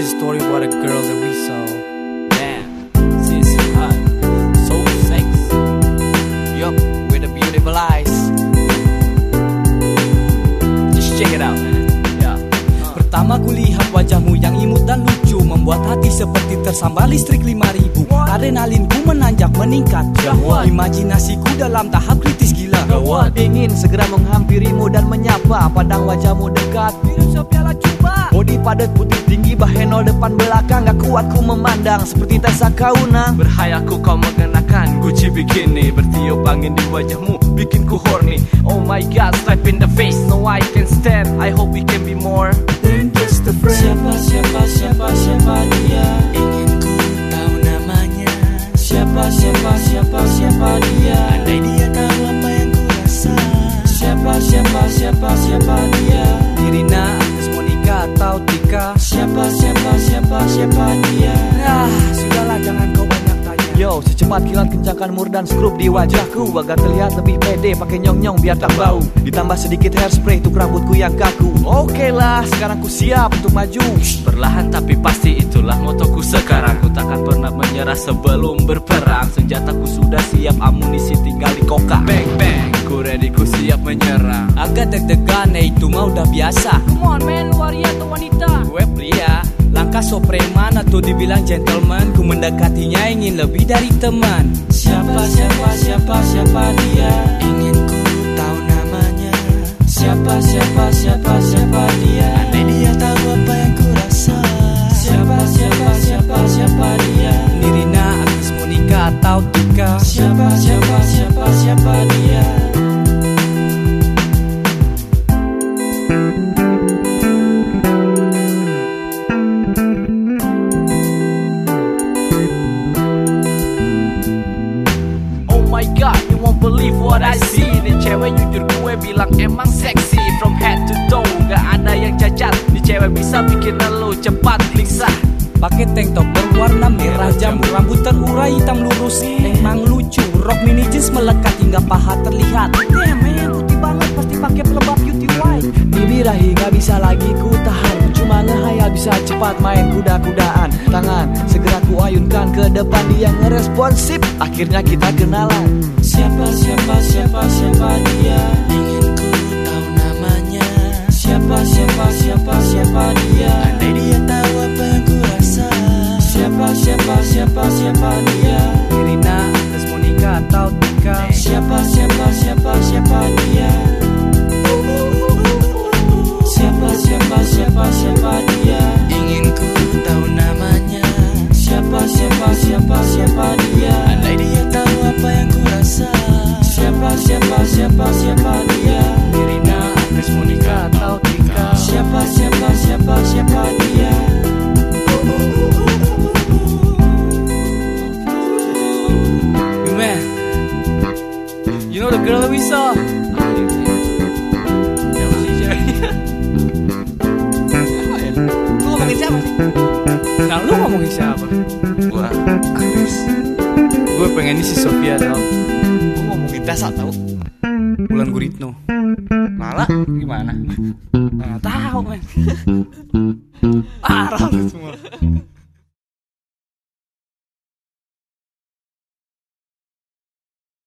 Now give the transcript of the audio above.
story about a girl that we saw. Damn, she's hot, so sexy. Yup, with the beautiful eyes. Just check it out, man. Yeah. Pertama kulihat wajahmu yang imut dan lucu Membuat hati seperti tersambar listrik 5000 Adrenalinku menanjak meningkat Syahwat. Imajinasiku dalam tahap kritis gila Gawat ingin segera menghampirimu dan menyapa Padang wajahmu dekat Minum sepiala cuba Bodi padat putih tinggi bahenol depan belakang. Gak kuat ku memandang seperti Tessa Kaunang Berhayaku kau mengenakan Gucci bikini Bertiup angin di wajahmu Bikin ku horny. Oh my god slap in the face. No I can stand. I hope we can be more. Than just a friend. Siapa siapa Siapa siapa siapa dia? Ah, sudahlah jangan kau banyak tanya. Yo, secepat kilat kencangkan mur dan skrup di wajahku. Agar terlihat lebih pede pakai nyong-nyong biar tak bau. Ditambah sedikit hairspray untuk rambutku yang kaku. Oke lah, sekarang ku siap untuk maju. Perlahan tapi pasti itulah motoku sekarang. Ku takkan pernah menyerah sebelum berperang. Senjataku sudah siap amunisi tinggal di koka Bang bang. Ku ready ku siap menyerang. Agak deg-degan, eh, itu mah udah biasa. Come on man, langkah so preman atau dibilang gentleman? Ku mendekatinya ingin lebih dari teman. Siapa siapa siapa siapa dia? Ingin ku tahu namanya. Siapa siapa siapa siapa dia? Andai dia tahu apa yang ku rasa. Siapa siapa siapa siapa dia? Nirina, Agnes, Monica atau Tika Siapa siapa siapa siapa dia what I see. Nih cewek jujur gue bilang emang seksi. From head to toe, gak ada yang cacat. Nih cewek bisa bikin lo cepat lingsah Pakai tank top berwarna merah Jambu rambut terurai hitam lurus. Emang lucu Rok mini jeans melekat hingga paha terlihat. Damn man putih banget pasti pakai pelembab beauty white. Bibirahi gak bisa lagi ku tahan ngehayal bisa cepat main kuda-kudaan. Tangan segera ku ayunkan ke depan dia ngeresponsif. Akhirnya kita kenalan. Siapa siapa siapa siapa dia? Ingin ku tahu namanya. Siapa siapa siapa siapa dia? Andai dia tahu apa yang ku rasa Siapa siapa siapa siapa dia? Irina, Agnes, Monica atau Tika Siapa siapa siapa siapa dia siapa siapa dia? Ingin ku tahu namanya. Siapa siapa siapa siapa dia? Andai dia tahu apa yang ku rasa. Siapa siapa siapa siapa dia? Irina, Agnes, Monica atau Tika? Siapa siapa siapa siapa dia? You man You know the girl that we saw? Siapa sih ceweknya? Nah lu ngomongin siapa? Gua. Agnes Gue pengen si Sofia tau Gue ngomongin Tessa tau? Bulan Guritno. Malah gimana? Nah tahu men. Parah semua